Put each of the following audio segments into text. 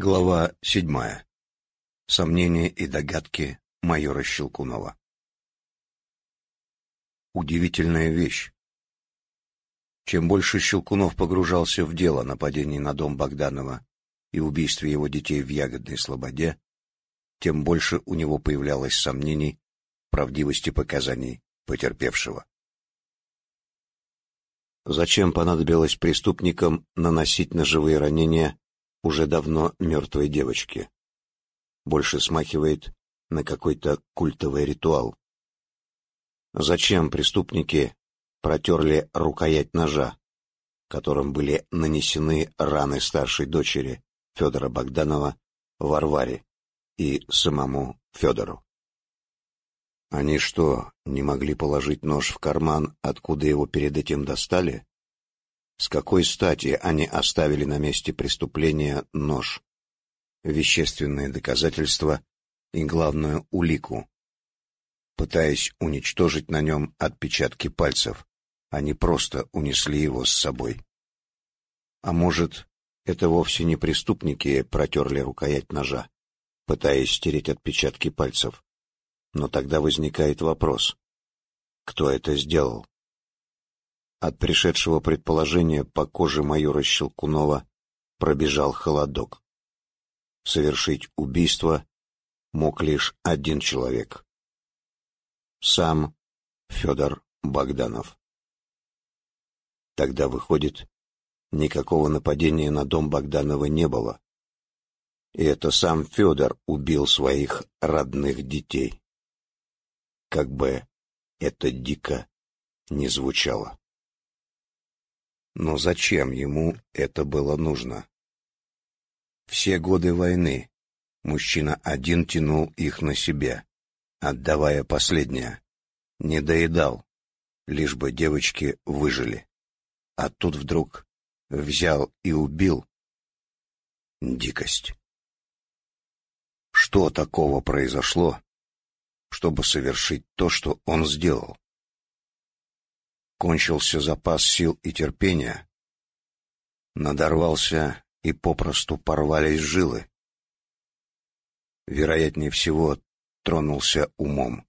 Глава седьмая. Сомнения и догадки майора Щелкунова. Удивительная вещь. Чем больше Щелкунов погружался в дело нападений на дом Богданова и убийстве его детей в Ягодной Слободе, тем больше у него появлялось сомнений в правдивости показаний потерпевшего. Зачем понадобилось преступникам наносить ножевые ранения уже давно мертвой девочки. Больше смахивает на какой-то культовый ритуал. Зачем преступники протерли рукоять ножа, которым были нанесены раны старшей дочери Федора Богданова Варваре и самому Федору? Они что, не могли положить нож в карман, откуда его перед этим достали? С какой стати они оставили на месте преступления нож, вещественные доказательства и главную улику, пытаясь уничтожить на нем отпечатки пальцев, они просто унесли его с собой. А может, это вовсе не преступники протерли рукоять ножа, пытаясь стереть отпечатки пальцев. Но тогда возникает вопрос, кто это сделал? От пришедшего предположения по коже майора Щелкунова пробежал холодок. Совершить убийство мог лишь один человек. Сам Федор Богданов. Тогда, выходит, никакого нападения на дом Богданова не было. И это сам Федор убил своих родных детей. Как бы это дико не звучало. Но зачем ему это было нужно? Все годы войны мужчина один тянул их на себе, отдавая последнее. Не доедал, лишь бы девочки выжили. А тут вдруг взял и убил. Дикость. Что такого произошло, чтобы совершить то, что он сделал? Кончился запас сил и терпения, надорвался и попросту порвались жилы. Вероятнее всего, тронулся умом.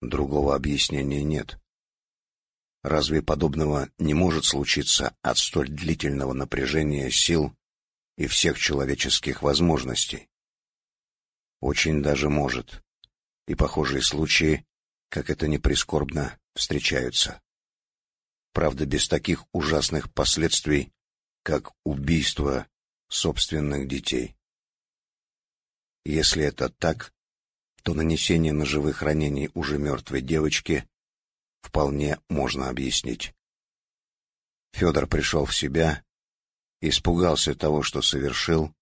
Другого объяснения нет. Разве подобного не может случиться от столь длительного напряжения сил и всех человеческих возможностей? Очень даже может. И похожие случаи, как это ни прискорбно, встречаются правда без таких ужасных последствий, как убийство собственных детей. Если это так, то нанесение ножевых ранений уже мертвой девочке вполне можно объяснить. Федор пришел в себя, испугался того, что совершил,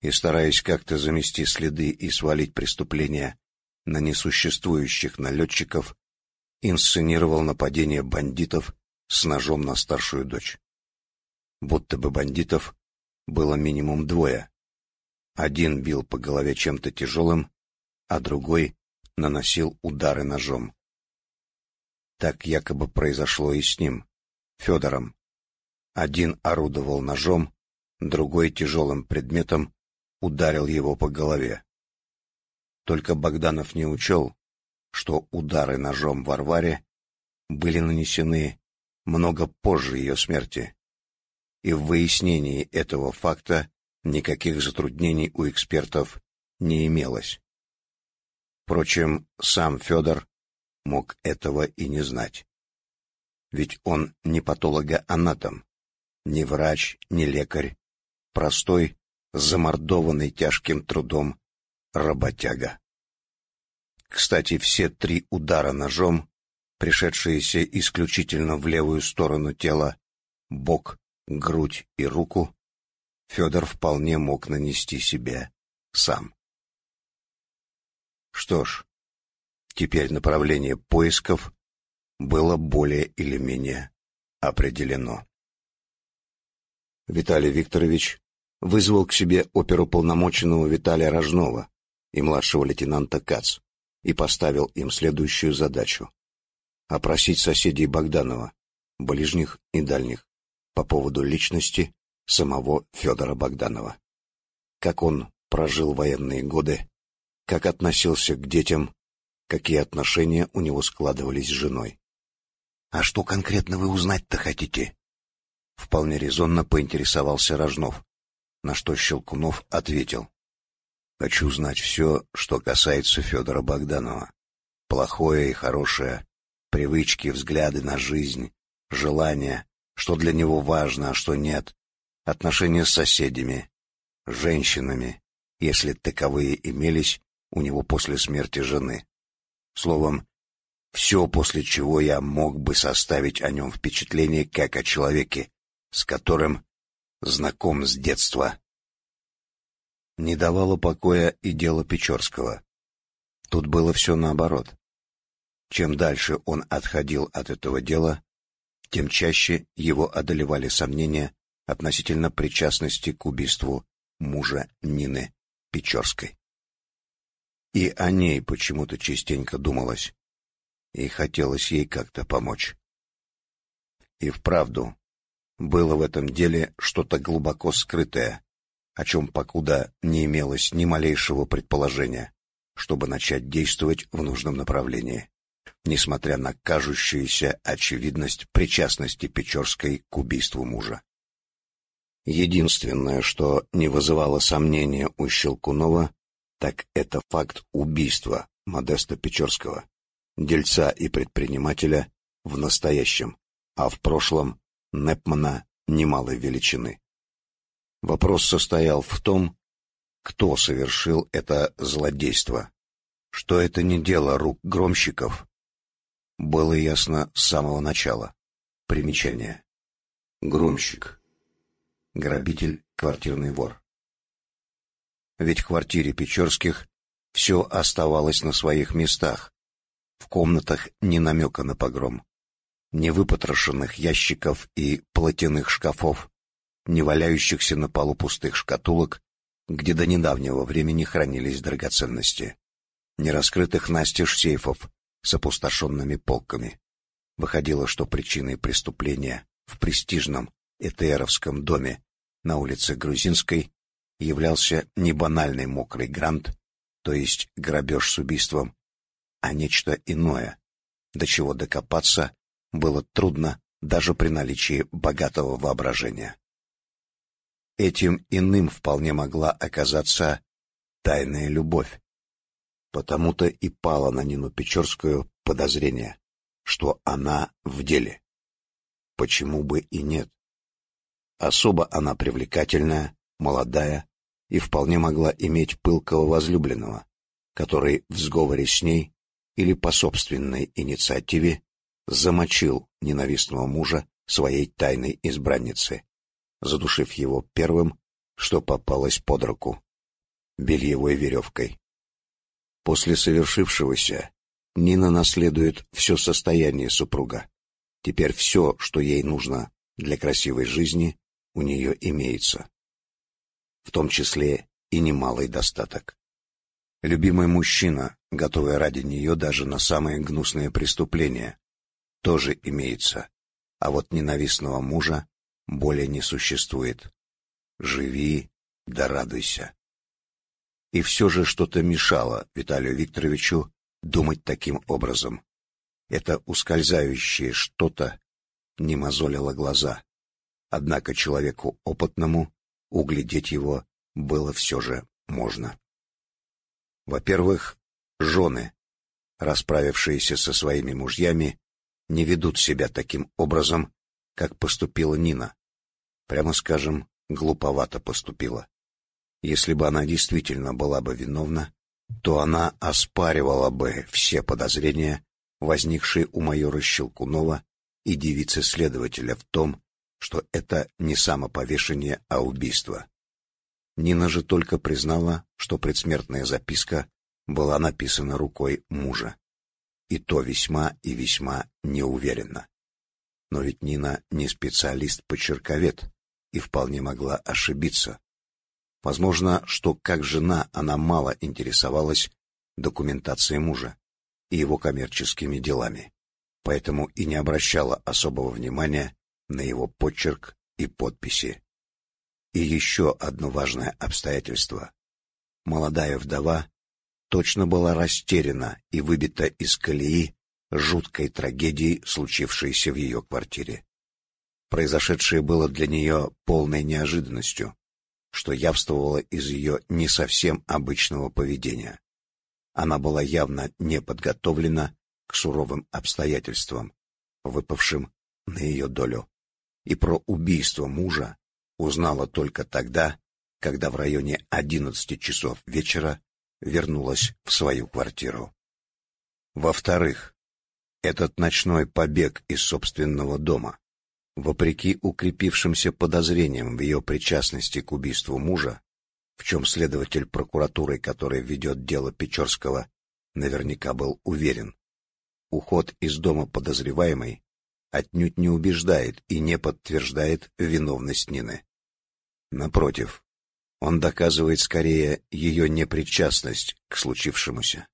и, стараясь как-то замести следы и свалить преступление на несуществующих налетчиков, инсценировал нападение бандитов с ножом на старшую дочь. Будто бы бандитов было минимум двое. Один бил по голове чем-то тяжелым, а другой наносил удары ножом. Так якобы произошло и с ним, Федором. Один орудовал ножом, другой тяжелым предметом ударил его по голове. Только Богданов не учел, что удары ножом Варваре были нанесены много позже ее смерти. И в выяснении этого факта никаких затруднений у экспертов не имелось. Впрочем, сам Федор мог этого и не знать. Ведь он не патологоанатом, не врач, не лекарь, простой, замордованный тяжким трудом работяга. Кстати, все три удара ножом пришедшиеся исключительно в левую сторону тела, бок, грудь и руку, Федор вполне мог нанести себе сам. Что ж, теперь направление поисков было более или менее определено. Виталий Викторович вызвал к себе оперуполномоченного Виталия Рожнова и младшего лейтенанта Кац и поставил им следующую задачу опросить соседей Богданова, ближних и дальних, по поводу личности самого Федора Богданова. как он прожил военные годы, как относился к детям, какие отношения у него складывались с женой. «А что конкретно вы узнать-то хотите?» Вполне резонно поинтересовался Рожнов, на что Щелкунов ответил. «Хочу знать все, что касается Федора Богданова. Плохое и хорошее, привычки, взгляды на жизнь, желания, что для него важно, а что нет, отношения с соседями, женщинами, если таковые имелись у него после смерти жены. Словом, все, после чего я мог бы составить о нем впечатление как о человеке, с которым знаком с детства. Не давало покоя и дело Печорского. Тут было все наоборот. Чем дальше он отходил от этого дела, тем чаще его одолевали сомнения относительно причастности к убийству мужа Нины Печорской. И о ней почему-то частенько думалось, и хотелось ей как-то помочь. И вправду, было в этом деле что-то глубоко скрытое, о чем покуда не имелось ни малейшего предположения, чтобы начать действовать в нужном направлении, несмотря на кажущуюся очевидность причастности Печорской к убийству мужа. Единственное, что не вызывало сомнения у Щелкунова, так это факт убийства Модеста Печорского, дельца и предпринимателя в настоящем, а в прошлом Непмана немалой величины. Вопрос состоял в том, кто совершил это злодейство, что это не дело рук громщиков, было ясно с самого начала. Примечание. Громщик грабитель, квартирный вор. Ведь в квартире Печорских все оставалось на своих местах. В комнатах ни намека на погром, ни выпотрошенных ящиков и платяных шкафов, ни валяющихся на полу пустых шкатулок, где до недавнего времени хранились драгоценности, ни раскрытых настежь сейфов с опустошенными полками. Выходило, что причиной преступления в престижном Этеровском доме на улице Грузинской являлся не банальный мокрый грант, то есть грабеж с убийством, а нечто иное, до чего докопаться было трудно даже при наличии богатого воображения. Этим иным вполне могла оказаться тайная любовь. Потому-то и пало на Нину Печорскую подозрение, что она в деле. Почему бы и нет? Особо она привлекательная, молодая и вполне могла иметь пылкого возлюбленного, который в сговоре с ней или по собственной инициативе замочил ненавистного мужа своей тайной избранницы, задушив его первым, что попалось под руку бельевой веревкой. После совершившегося Нина наследует все состояние супруга. Теперь все, что ей нужно для красивой жизни, у нее имеется. В том числе и немалый достаток. Любимый мужчина, готовый ради нее даже на самые гнусные преступления, тоже имеется, а вот ненавистного мужа более не существует. Живи да радуйся. И все же что-то мешало Виталию Викторовичу думать таким образом. Это ускользающее что-то не мозолило глаза. Однако человеку опытному углядеть его было все же можно. Во-первых, жены, расправившиеся со своими мужьями, не ведут себя таким образом, как поступила Нина. Прямо скажем, глуповато поступила. Если бы она действительно была бы виновна, то она оспаривала бы все подозрения, возникшие у майора Щелкунова и девицы-следователя в том, что это не самоповешение, а убийство. Нина же только признала, что предсмертная записка была написана рукой мужа. И то весьма и весьма неуверенно. Но ведь Нина не специалист-почерковед и вполне могла ошибиться. Возможно, что как жена она мало интересовалась документацией мужа и его коммерческими делами, поэтому и не обращала особого внимания на его почерк и подписи. и еще одно важное обстоятельство. Молодая вдова точно была растеряна и выбита из колеи жуткой трагедией, случившейся в ее квартире. Произошедшее было для нее полной неожиданностью, что явствовало из ее не совсем обычного поведения. Она была явно не подготовлена к суровым обстоятельствам, выпавшим на ее долю, и про убийство мужа узнала только тогда, когда в районе одиннадцати часов вечера вернулась в свою квартиру. Во-вторых, этот ночной побег из собственного дома, вопреки укрепившимся подозрениям в ее причастности к убийству мужа, в чем следователь прокуратуры, который ведет дело Печорского, наверняка был уверен. Уход из дома подозреваемой отнюдь не убеждает и не подтверждает виновность Нины. Напротив, он доказывает скорее ее непричастность к случившемуся.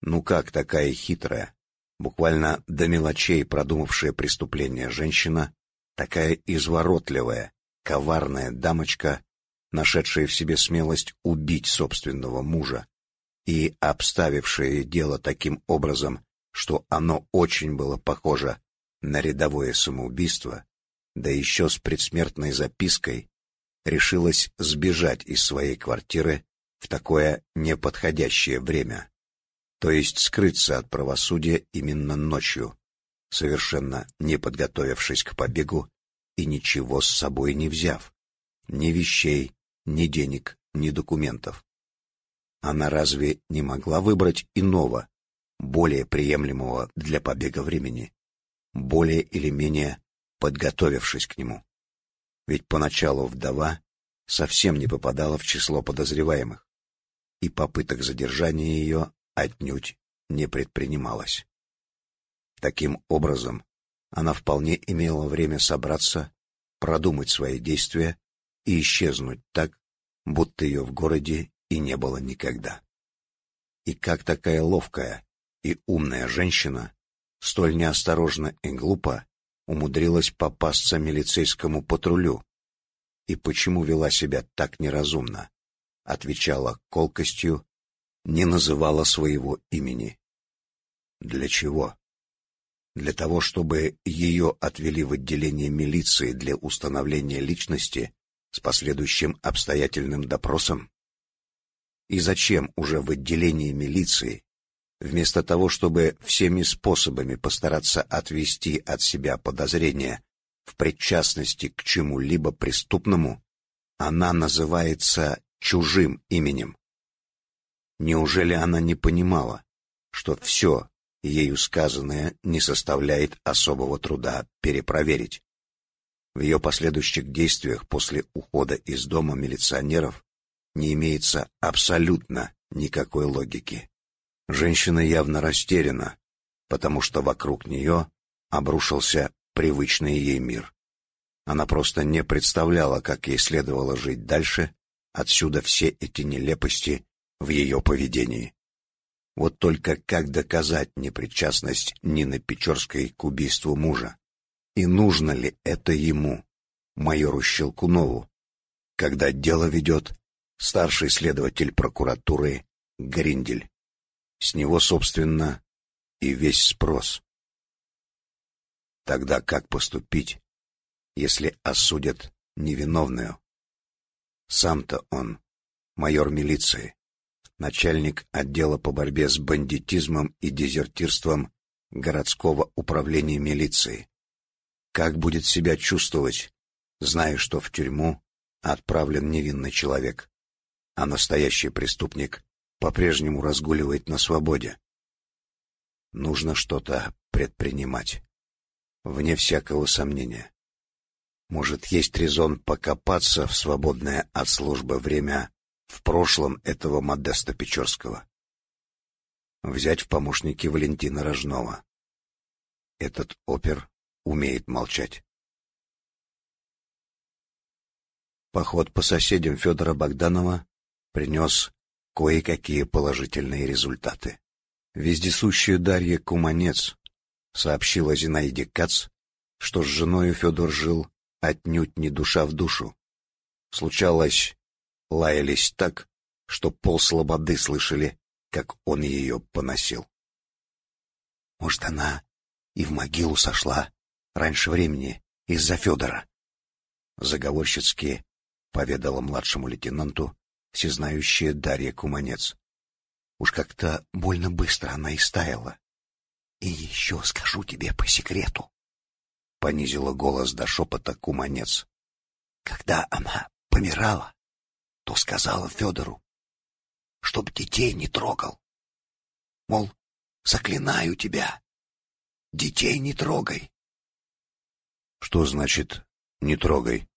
Ну как такая хитрая, буквально до мелочей продумавшая преступление женщина, такая изворотливая, коварная дамочка, нашедшая в себе смелость убить собственного мужа и обставившая дело таким образом, что оно очень было похоже на рядовое самоубийство, да еще с предсмертной запиской, решилась сбежать из своей квартиры в такое неподходящее время то есть скрыться от правосудия именно ночью, совершенно не подготовившись к побегу и ничего с собой не взяв, ни вещей, ни денег, ни документов. Она разве не могла выбрать иного, более приемлемого для побега времени, более или менее подготовившись к нему? Ведь поначалу вдова совсем не попадала в число подозреваемых, и попыток задержания ее отнюдь не предпринималось. Таким образом, она вполне имела время собраться, продумать свои действия и исчезнуть так, будто ее в городе и не было никогда. И как такая ловкая и умная женщина, столь неосторожно и глупо, умудрилась попасться милицейскому патрулю, и почему вела себя так неразумно, отвечала колкостью не называла своего имени. Для чего? Для того, чтобы ее отвели в отделение милиции для установления личности с последующим обстоятельным допросом? И зачем уже в отделении милиции, вместо того, чтобы всеми способами постараться отвести от себя подозрения в причастности к чему-либо преступному, она называется чужим именем? Неужели она не понимала, что все ею сказанное не составляет особого труда перепроверить? В ее последующих действиях после ухода из дома милиционеров не имеется абсолютно никакой логики. Женщина явно растеряна, потому что вокруг нее обрушился привычный ей мир. Она просто не представляла, как ей следовало жить дальше, отсюда все эти нелепости в ее поведении. Вот только как доказать непричастность Нины Печорской к убийству мужа? И нужно ли это ему, майору Щелкунову, когда дело ведет старший следователь прокуратуры Гриндель? С него, собственно, и весь спрос. Тогда как поступить, если осудят невиновную? Сам-то он майор милиции, начальник отдела по борьбе с бандитизмом и дезертирством городского управления милиции. Как будет себя чувствовать, зная, что в тюрьму отправлен невинный человек, а настоящий преступник по-прежнему разгуливает на свободе? Нужно что-то предпринимать. Вне всякого сомнения. Может, есть резон покопаться в свободное от службы время в прошлом этого Модеста Печорского. Взять в помощники Валентина Рожнова. Этот опер умеет молчать. Поход по соседям Федора Богданова принес кое-какие положительные результаты. Вездесущая Дарья Куманец сообщила Зинаиде Кац, что с женой Федор жил отнюдь не душа в душу, Случалось, лаялись так, что пол слободы слышали, как он ее поносил. Может, она и в могилу сошла раньше времени из-за Федора. Заговорщицки поведала младшему лейтенанту всезнающая Дарья Куманец. Уж как-то больно быстро она и стаяла. И еще скажу тебе по секрету. Понизила голос до шепота Куманец. Когда она помирала, то сказала Федору, чтоб детей не трогал. Мол, заклинаю тебя, детей не трогай. Что значит «не трогай»?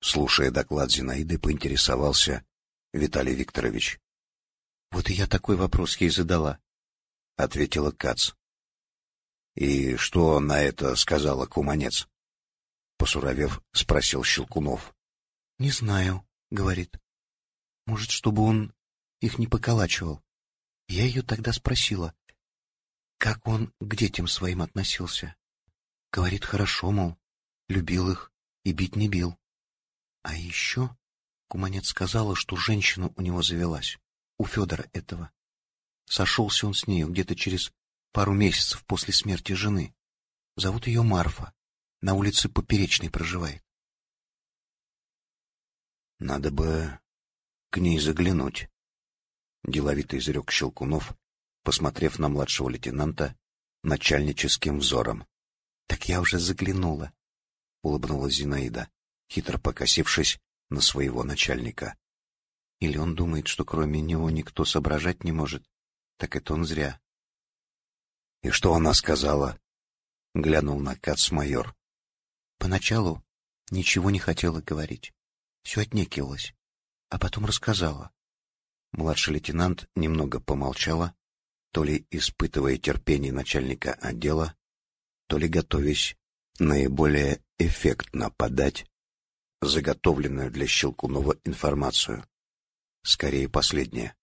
Слушая доклад Зинаиды, поинтересовался Виталий Викторович. Вот и я такой вопрос ей задала, ответила Кац. И что на это сказала Куманец? Посуровев, спросил Щелкунов. Не знаю, говорит. Может, чтобы он их не поколачивал. Я ее тогда спросила, как он к детям своим относился. Говорит, хорошо, мол, любил их и бить не бил. А еще Куманец сказала, что женщина у него завелась, у Федора этого. Сошелся он с нею где-то через пару месяцев после смерти жены. Зовут ее Марфа, на улице Поперечной проживает. Надо бы к ней заглянуть, деловито изрек Щелкунов, посмотрев на младшего лейтенанта начальническим взором. Так я уже заглянула, улыбнулась Зинаида хитро покосившись на своего начальника. Или он думает, что кроме него никто соображать не может, так это он зря. И что она сказала? Глянул на Кац майор. Поначалу ничего не хотела говорить, все отнекивалась, а потом рассказала. Младший лейтенант немного помолчала, то ли испытывая терпение начальника отдела, то ли готовясь наиболее эффектно подать заготовленную для Щелкунова информацию. Скорее, последнее.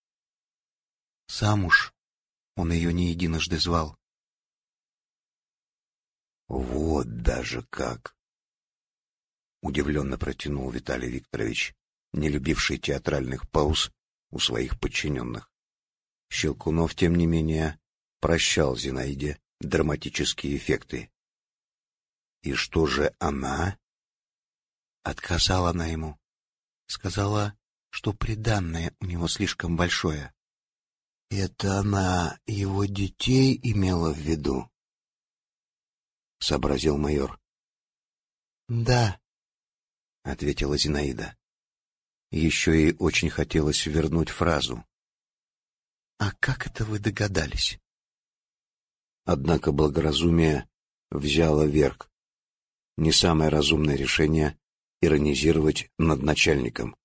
Замуж он ее не единожды звал. Вот даже как! Удивленно протянул Виталий Викторович, не любивший театральных пауз у своих подчиненных. Щелкунов, тем не менее, прощал Зинаиде драматические эффекты. И что же она? Отказала она ему. Сказала, что приданное у него слишком большое. Это она его детей имела в виду? Сообразил майор. Да, ответила Зинаида. Еще ей очень хотелось вернуть фразу. А как это вы догадались? Однако благоразумие взяло верх. Не самое разумное решение иронизировать над начальником.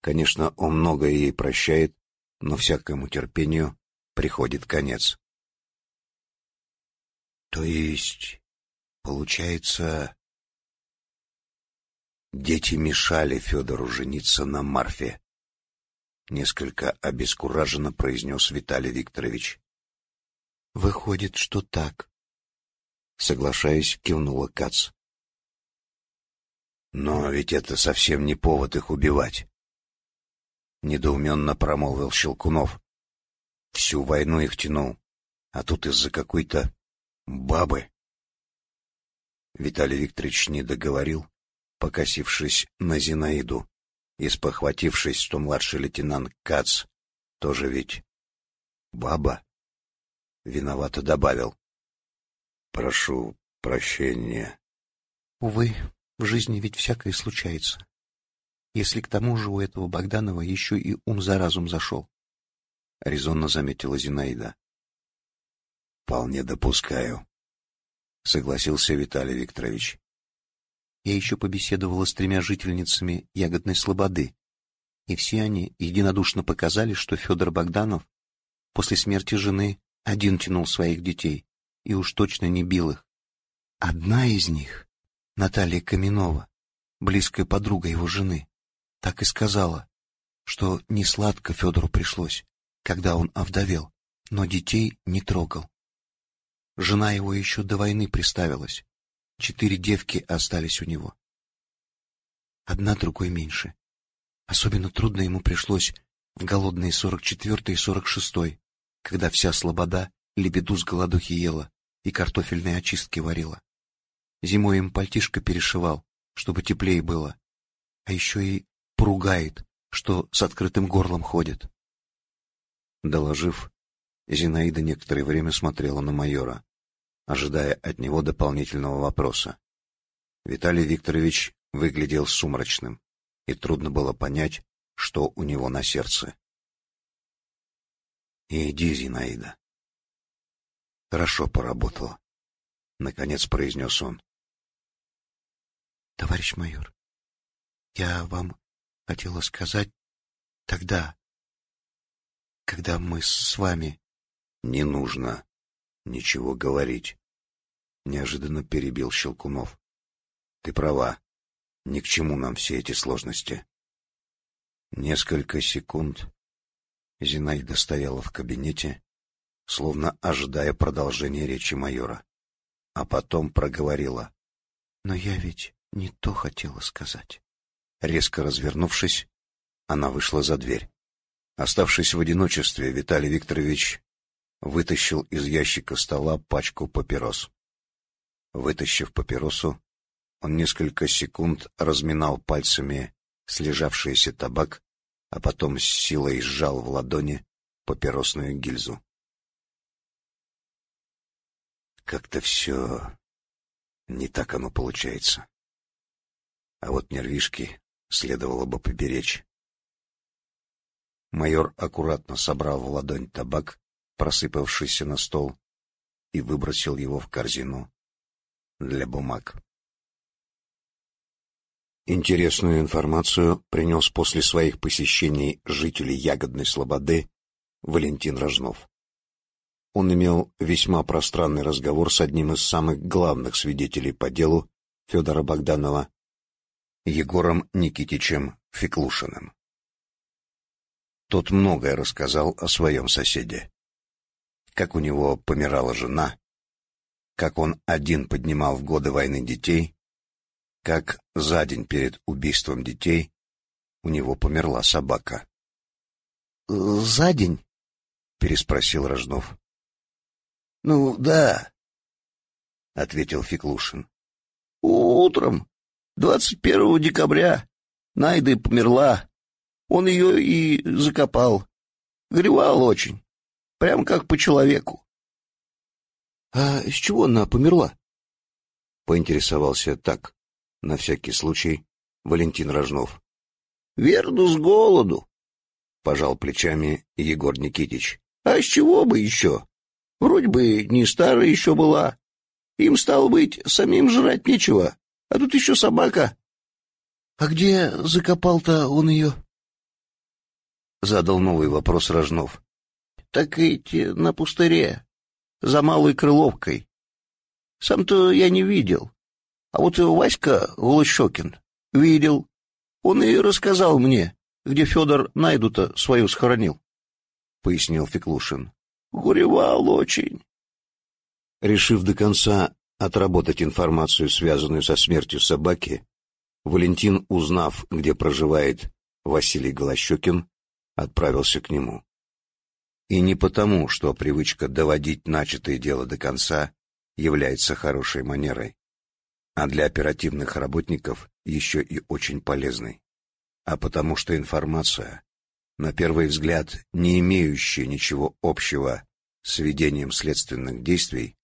Конечно, он многое ей прощает, но всякому терпению приходит конец. То есть, получается, дети мешали Федору жениться на Марфе. Несколько обескураженно произнес Виталий Викторович. Выходит, что так. Соглашаясь, кивнула Кац. Но ведь это совсем не повод их убивать. Недоуменно промолвил Щелкунов. Всю войну их тянул, а тут из-за какой-то бабы. Виталий Викторович не договорил, покосившись на Зинаиду и спохватившись, что младший лейтенант Кац тоже ведь баба, виновато добавил. Прошу прощения. Увы, в жизни ведь всякое случается. Если к тому же у этого Богданова еще и ум за разум зашел. Резонно заметила Зинаида. Вполне допускаю, согласился Виталий Викторович. Я еще побеседовала с тремя жительницами Ягодной Слободы, и все они единодушно показали, что Федор Богданов после смерти жены один тянул своих детей и уж точно не бил их. Одна из них Наталья Каменова, близкая подруга его жены, так и сказала, что не сладко Федору пришлось, когда он овдовел, но детей не трогал. Жена его еще до войны приставилась. Четыре девки остались у него. одна другой меньше. Особенно трудно ему пришлось в голодные сорок четвертый и сорок шестой, когда вся слобода лебеду с голодухи ела и картофельные очистки варила. Зимой им пальтишко перешивал, чтобы теплее было, а еще и поругает, что с открытым горлом ходит. Доложив, Зинаида некоторое время смотрела на майора, ожидая от него дополнительного вопроса. Виталий Викторович выглядел сумрачным, и трудно было понять, что у него на сердце. «Иди, Зинаида». «Хорошо поработала», — наконец произнес он. «Товарищ майор, я вам хотела сказать тогда, когда мы с вами...» «Не нужно ничего говорить», — неожиданно перебил Щелкунов. «Ты права. Ни к чему нам все эти сложности. Несколько секунд Зинаида стояла в кабинете, словно ожидая продолжения речи майора, а потом проговорила. «Но я ведь не то хотела сказать». Резко развернувшись, она вышла за дверь. Оставшись в одиночестве, Виталий Викторович вытащил из ящика стола пачку папирос. Вытащив папиросу, он несколько секунд разминал пальцами слежавшийся табак, а потом с силой сжал в ладони папиросную гильзу. Как-то все не так оно получается. А вот нервишки следовало бы поберечь. Майор аккуратно собрал в ладонь табак, просыпавшийся на стол, и выбросил его в корзину для бумаг. Интересную информацию принес после своих посещений жителей Ягодной Слободы Валентин Рожнов. Он имел весьма пространный разговор с одним из самых главных свидетелей по делу Федора Богданова, Егором Никитичем Феклушиным. Тот многое рассказал о своем соседе. Как у него помирала жена, как он один поднимал в годы войны детей, как за день перед убийством детей у него померла собака. — За день? — переспросил Рожнов. — Ну, да, — ответил Феклушин. — Утром, 21 декабря, Найда померла. Он ее и закопал. Горевал очень, прям как по человеку. — А с чего она померла? — поинтересовался так, на всякий случай, Валентин Рожнов. — Верно, с голоду, — пожал плечами Егор Никитич. — А с чего бы еще? Вроде бы не старая еще была. Им, стало быть, самим жрать нечего, а тут еще собака. — А где закопал-то он ее? — задал новый вопрос Рожнов. — Так эти на пустыре, за малой крыловкой. Сам-то я не видел. А вот Васька Голощокин видел. Он и рассказал мне, где Федор найду-то свою схоронил, — пояснил Феклушин. Горевал очень. Решив до конца отработать информацию, связанную со смертью собаки, Валентин, узнав, где проживает Василий Голощокин, отправился к нему. И не потому, что привычка доводить начатое дело до конца является хорошей манерой а для оперативных работников еще и очень полезной, а потому что информация, на первый взгляд не имеющая ничего общего с ведением следственных действий,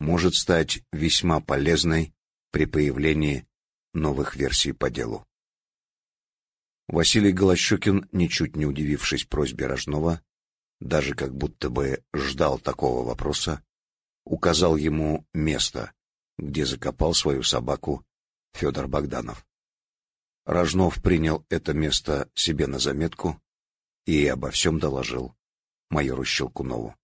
может стать весьма полезной при появлении новых версий по делу. Василий Голощекин, ничуть не удивившись просьбе Рожнова, даже как будто бы ждал такого вопроса, указал ему место, где закопал свою собаку Федор Богданов. Рожнов принял это место себе на заметку и обо всем доложил майору Щелкунову.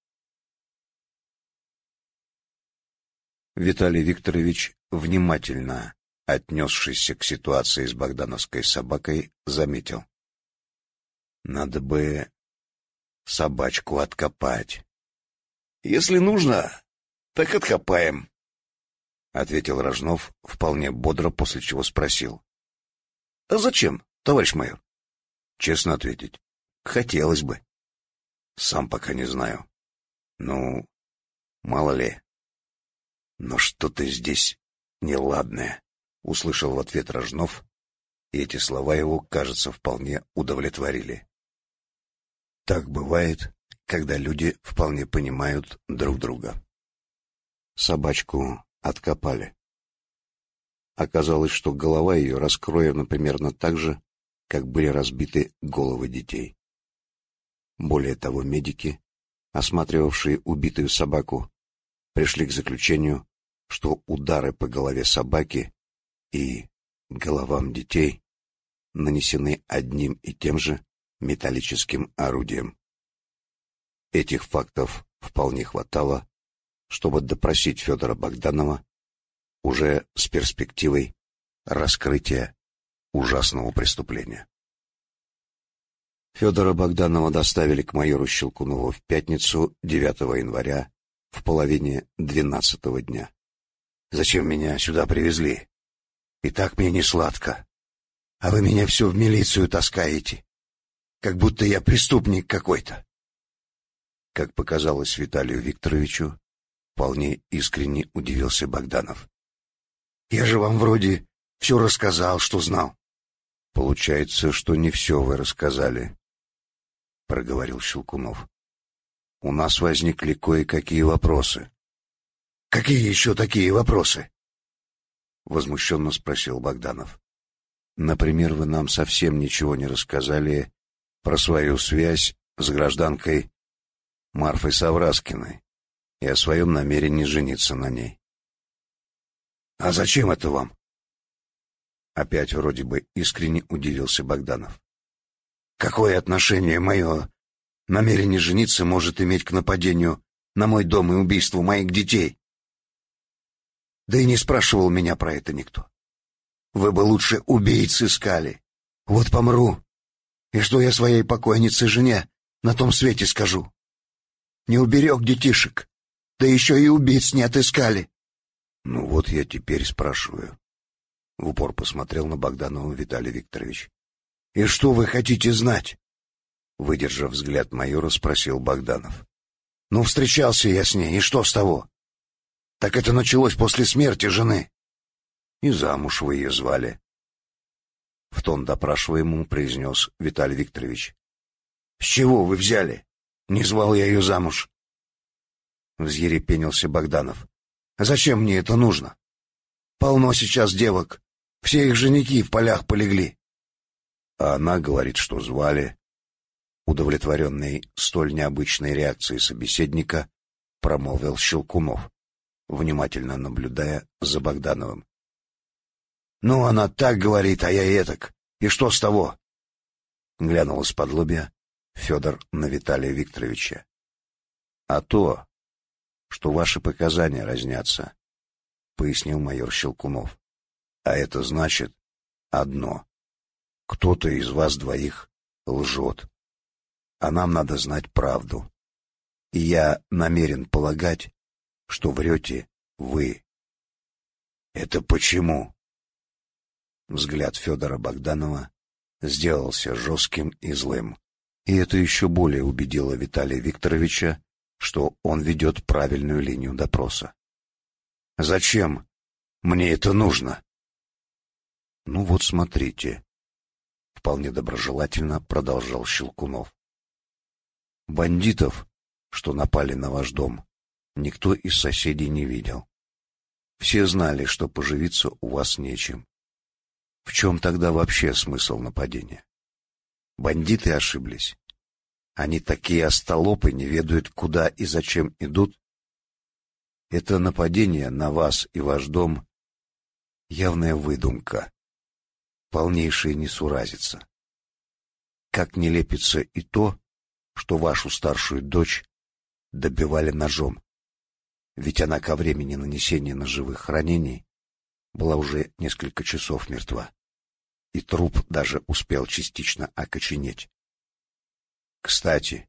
Виталий Викторович, внимательно отнесшийся к ситуации с богдановской собакой, заметил. Надо бы собачку откопать. Если нужно, так откопаем, — ответил Рожнов вполне бодро, после чего спросил. А зачем, товарищ майор? Честно ответить, хотелось бы. Сам пока не знаю. Ну, мало ли. Но что-то здесь неладное, услышал в ответ Рожнов, и эти слова его, кажется, вполне удовлетворили. Так бывает, когда люди вполне понимают друг друга. Собачку откопали. Оказалось, что голова ее раскроена примерно так же, как были разбиты головы детей. Более того, медики, осматривавшие убитую собаку, пришли к заключению, что удары по голове собаки и головам детей нанесены одним и тем же металлическим орудием. Этих фактов вполне хватало, чтобы допросить Федора Богданова уже с перспективой раскрытия ужасного преступления. Федора Богданова доставили к майору Щелкунову в пятницу 9 января в половине двенадцатого дня. «Зачем меня сюда привезли? И так мне не сладко. А вы меня все в милицию таскаете, как будто я преступник какой-то». Как показалось Виталию Викторовичу, вполне искренне удивился Богданов. Я же вам вроде все рассказал, что знал. Получается, что не все вы рассказали, проговорил Щелкунов. У нас возникли кое-какие вопросы. Какие еще такие вопросы? возмущенно спросил Богданов. Например, вы нам совсем ничего не рассказали про свою связь с гражданкой Марфой Савраскиной и о своем намерении жениться на ней. А зачем это вам? Опять вроде бы искренне удивился Богданов. Какое отношение мое намерение жениться может иметь к нападению на мой дом и убийству моих детей? Да и не спрашивал меня про это никто. Вы бы лучше убийц искали. Вот помру. И что я своей покойнице жене на том свете скажу? Не уберег детишек, да еще и убийц не отыскали. Ну вот я теперь спрашиваю. В упор посмотрел на Богданова Виталий Викторович. И что вы хотите знать? Выдержав взгляд майора, спросил Богданов. Ну, встречался я с ней, и что с того? Так это началось после смерти жены. И замуж вы ее звали. В тон допрашиваемому произнес Виталий Викторович. С чего вы взяли? Не звал я ее замуж. Взъерепенился Богданов. А зачем мне это нужно? Полно сейчас девок. Все их женихи в полях полегли. А она говорит, что звали. Удовлетворенный столь необычной реакцией собеседника, промолвил Щелкунов, внимательно наблюдая за Богдановым. «Ну, она так говорит, а я этак. И что с того?» Глянул из-под лобья Федор на Виталия Викторовича. «А то, что ваши показания разнятся, пояснил майор Щелкунов. А это значит одно: кто-то из вас двоих лжет, а нам надо знать правду. И я намерен полагать, что врете вы. Это почему? Взгляд Федора Богданова сделался жестким и злым, и это еще более убедило Виталия Викторовича что он ведет правильную линию допроса. Зачем мне это нужно? Ну вот смотрите, вполне доброжелательно продолжал Щелкунов. Бандитов, что напали на ваш дом, никто из соседей не видел. Все знали, что поживиться у вас нечем. В чем тогда вообще смысл нападения? Бандиты ошиблись. Они такие остолопы, не ведают, куда и зачем идут. Это нападение на вас и ваш дом — явная выдумка, полнейшая несуразица. Как не лепится и то, что вашу старшую дочь добивали ножом, ведь она ко времени нанесения ножевых ранений была уже несколько часов мертва, и труп даже успел частично окоченеть. Кстати,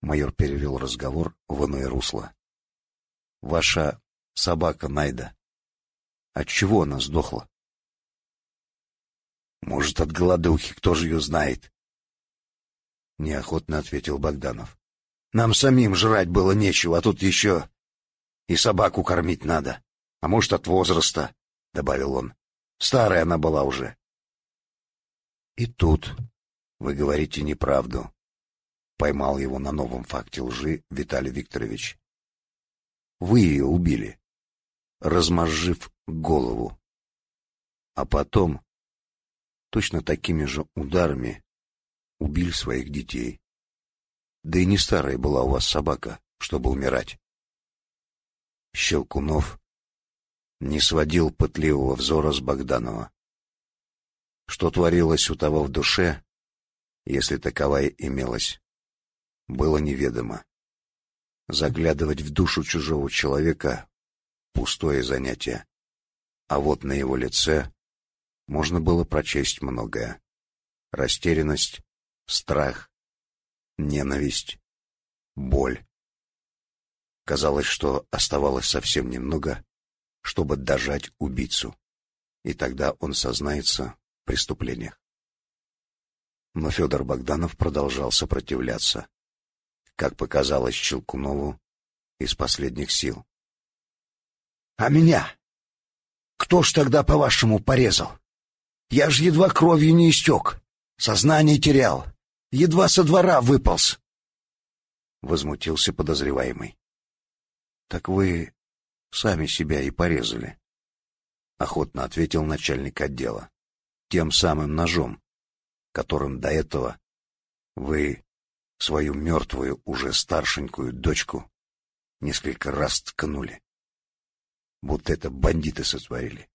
майор перевел разговор в иное русло. Ваша собака Найда. От чего она сдохла? Может, от голодухи, кто же ее знает? Неохотно ответил Богданов. Нам самим жрать было нечего, а тут еще и собаку кормить надо. А может, от возраста, — добавил он. Старая она была уже. И тут вы говорите неправду. Поймал его на новом факте лжи Виталий Викторович. Вы ее убили, размозжив голову. А потом, точно такими же ударами, убили своих детей. Да и не старая была у вас собака, чтобы умирать. Щелкунов не сводил пытливого взора с Богданова. Что творилось у того в душе, если таковая имелась, было неведомо. Заглядывать в душу чужого человека — пустое занятие. А вот на его лице можно было прочесть многое. Растерянность, страх, ненависть, боль. Казалось, что оставалось совсем немного, чтобы дожать убийцу, и тогда он сознается в преступлениях. Но Федор Богданов продолжал сопротивляться, как показалось Челкунову, из последних сил. — А меня? Кто ж тогда, по-вашему, порезал? Я ж едва кровью не истек, сознание терял, едва со двора выполз. Возмутился подозреваемый. — Так вы сами себя и порезали, — охотно ответил начальник отдела, тем самым ножом, которым до этого вы свою мертвую, уже старшенькую дочку несколько раз ткнули. Будто это бандиты сотворили,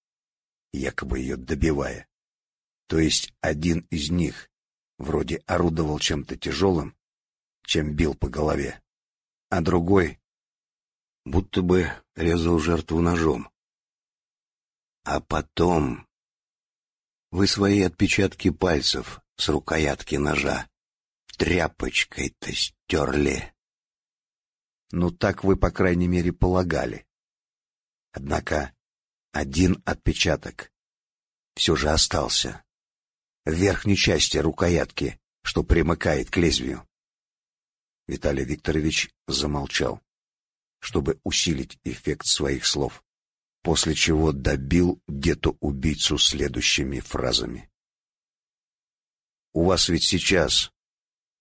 якобы ее добивая. То есть один из них вроде орудовал чем-то тяжелым, чем бил по голове, а другой будто бы резал жертву ножом. А потом вы свои отпечатки пальцев с рукоятки ножа тряпочкой-то стерли. Ну, так вы, по крайней мере, полагали. Однако один отпечаток все же остался. В верхней части рукоятки, что примыкает к лезвию. Виталий Викторович замолчал, чтобы усилить эффект своих слов, после чего добил где-то убийцу следующими фразами. У вас ведь сейчас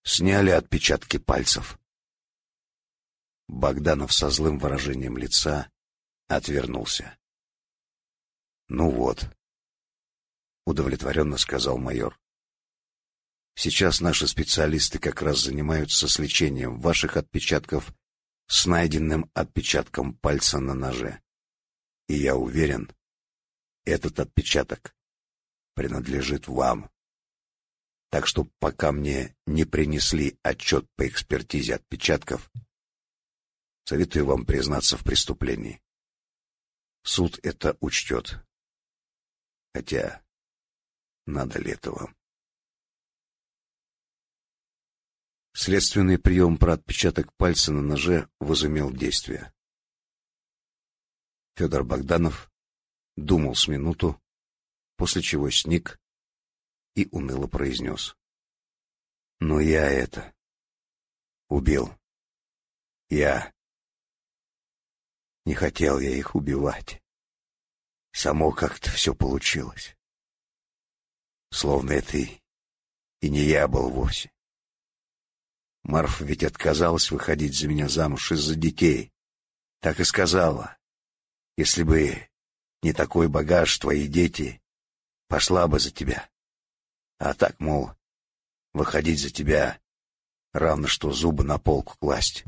сняли отпечатки пальцев. Богданов со злым выражением лица отвернулся. Ну вот, удовлетворенно сказал майор. Сейчас наши специалисты как раз занимаются сличением ваших отпечатков с найденным отпечатком пальца на ноже. И я уверен, этот отпечаток принадлежит вам. Так что пока мне не принесли отчет по экспертизе отпечатков, советую вам признаться в преступлении. Суд это учтет. Хотя, надо ли это вам? Следственный прием про отпечаток пальца на ноже возымел действие. Федор Богданов думал с минуту, после чего сник и уныло произнес. «Но я это... убил. Я... Не хотел я их убивать. Само как-то все получилось. Словно это и, и не я был вовсе. Марфа ведь отказалась выходить за меня замуж из-за детей. Так и сказала. Если бы не такой багаж, твои дети, пошла бы за тебя. А так, мол, выходить за тебя равно что зубы на полку класть.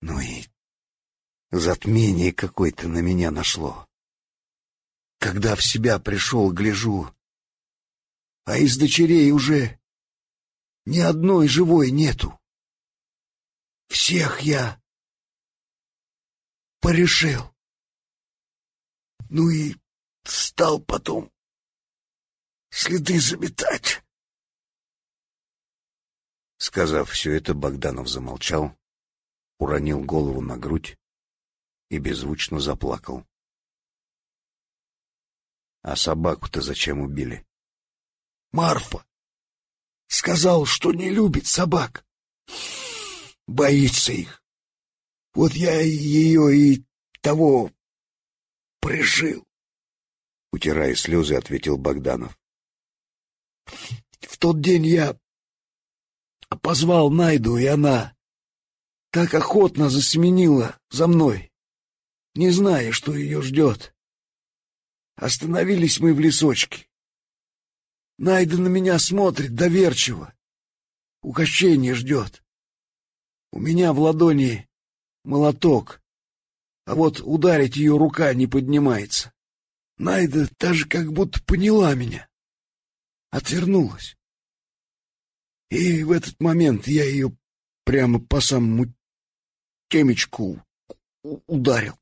Ну и затмение какое-то на меня нашло. Когда в себя пришел, гляжу, а из дочерей уже ни одной живой нету. Всех я порешил. Ну и стал потом следы заметать. Сказав все это, Богданов замолчал, уронил голову на грудь и беззвучно заплакал. — А собаку-то зачем убили? Марфа. Сказал, что не любит собак. Боится их. Вот я ее и того прижил. Утирая слезы, ответил Богданов. В тот день я позвал Найду, и она так охотно засеменила за мной, не зная, что ее ждет. Остановились мы в лесочке. Найда на меня смотрит доверчиво. Угощение ждет. У меня в ладони молоток, а вот ударить ее рука не поднимается. Найда даже как будто поняла меня. Отвернулась. И в этот момент я ее прямо по самому темечку ударил.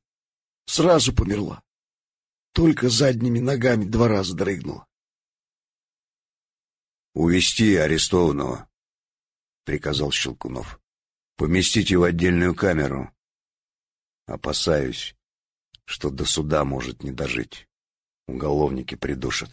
Сразу померла. Только задними ногами два раза дрыгнула. «Увести арестованного», — приказал Щелкунов. «Поместите в отдельную камеру. Опасаюсь, что до суда может не дожить. Уголовники придушат».